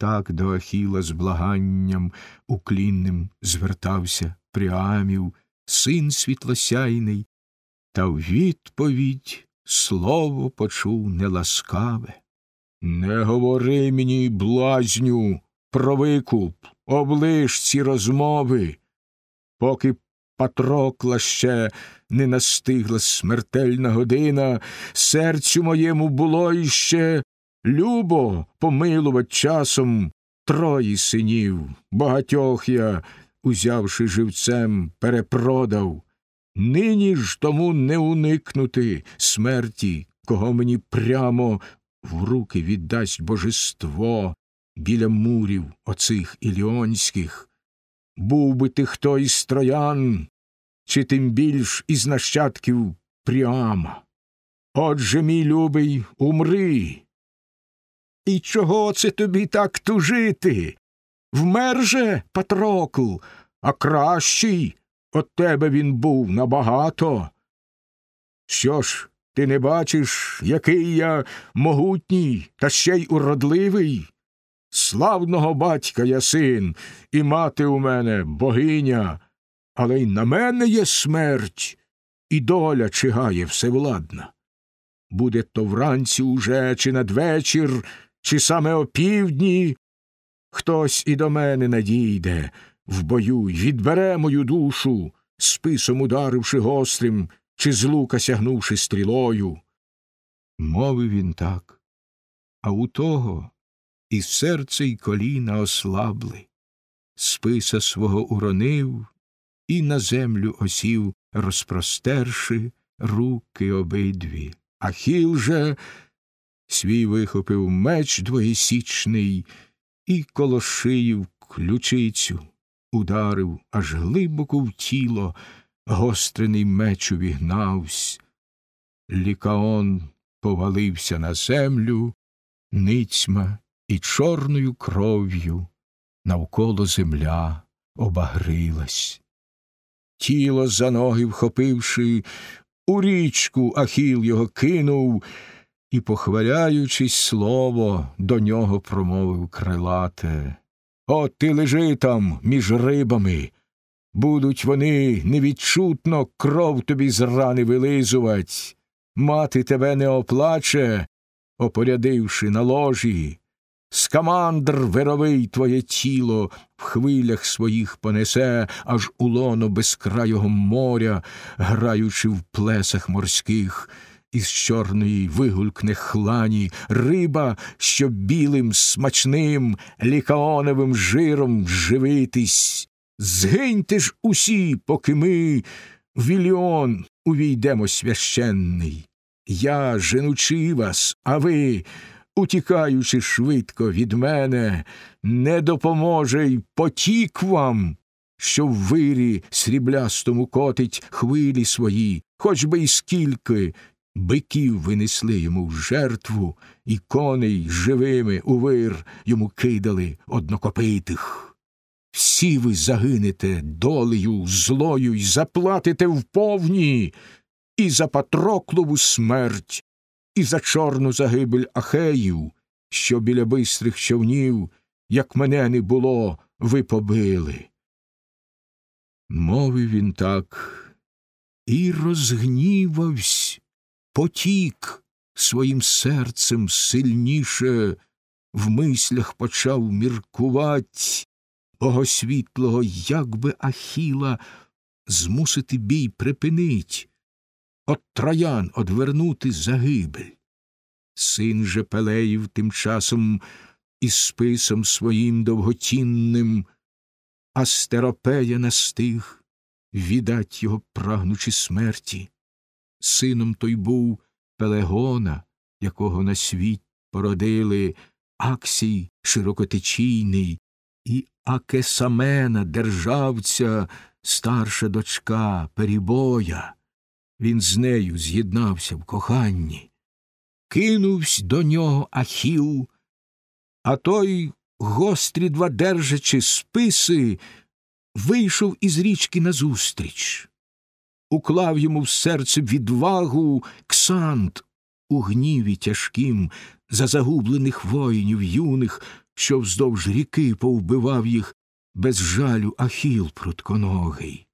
Так до Ахіла з благанням уклінним звертався Пріамів, син світлосяйний, та в відповідь слово почув неласкаве. Не говори мені, блазню, про викуп, облиш ці розмови, поки Патрокла ще не настигла смертельна година, серцю моєму було іще любо помилувать часом трої синів, багатьох я, узявши живцем, перепродав. Нині ж тому не уникнути смерті, кого мені прямо в руки віддасть божество біля мурів оцих іліонських. Був би ти хто із троян, чи тим більш із нащадків Пріама. Отже, мій любий, умри. І чого це тобі так тужити? Вмер же, Патрокл, а кращий от тебе він був набагато. Що ж, ти не бачиш, який я могутній та ще й уродливий? Славного батька я син, і мати у мене богиня, але й на мене є смерть, і доля чигає всевладна. Буде то вранці уже, чи надвечір, чи саме опівдні, хтось і до мене надійде в бою й відбере мою душу, списом ударивши гострим, чи з лука сягнувши стрілою. Мовив він так, а у того і серце й коліна ослабли, списа свого уронив і на землю осів, розпростерши руки обидві. Ахіл же свій вихопив меч двоєсічний і коло шиї в ключицю ударив аж глибоко в тіло, гострений меч увігнавсь. Лікаон повалився на землю, ницьма і чорною кров'ю навколо земля обагрилась. Тіло за ноги вхопивши, у річку Ахіл його кинув і, похваляючись слово, до нього промовив крилате. От ти лежи там між рибами. Будуть вони невідчутно кров тобі з рани вилизувать. Мати тебе не оплаче, опорядивши на ложі. Скамандр вировий твоє тіло в хвилях своїх понесе, аж у лоно безкрайого моря, граючи в плесах морських, із чорної вигулькне хлані риба, що білим смачним лікаоновим жиром живитись. Згиньте ж усі, поки ми в віліон увійдемо священний. Я женучи вас, а ви утікаючи швидко від мене, не допоможе й потік вам, що в вирі сріблястому котить хвилі свої, хоч би й скільки биків винесли йому в жертву, і коней живими у вир йому кидали однокопитих. Всі ви загинете долею злою й заплатите вповні і за Патроклову смерть, і за чорну загибель Ахеїв, що біля бистрих човнів, як мене не було, ви побили. Мовив він так і розгнівавсь, потік своїм серцем сильніше в мислях почав міркувать богосвітлого, як би Ахіла змусити бій припинить от троян одвернути загибель. Син же Пелеїв тим часом із списом своїм довготінним Астеропея настиг, віддать його прагнучи смерті. Сином той був Пелегона, якого на світ породили Аксій широкотечійний, і Акесамена, державця, старша дочка Перібоя він з нею з'єднався в коханні, кинувсь до нього Ахіл, а той, гострі два держачи списи, вийшов із річки назустріч, уклав йому в серце відвагу Ксант у гніві тяжким за загублених воїнів юних, що вздовж ріки повбивав їх без жалю ахіл прутконогий.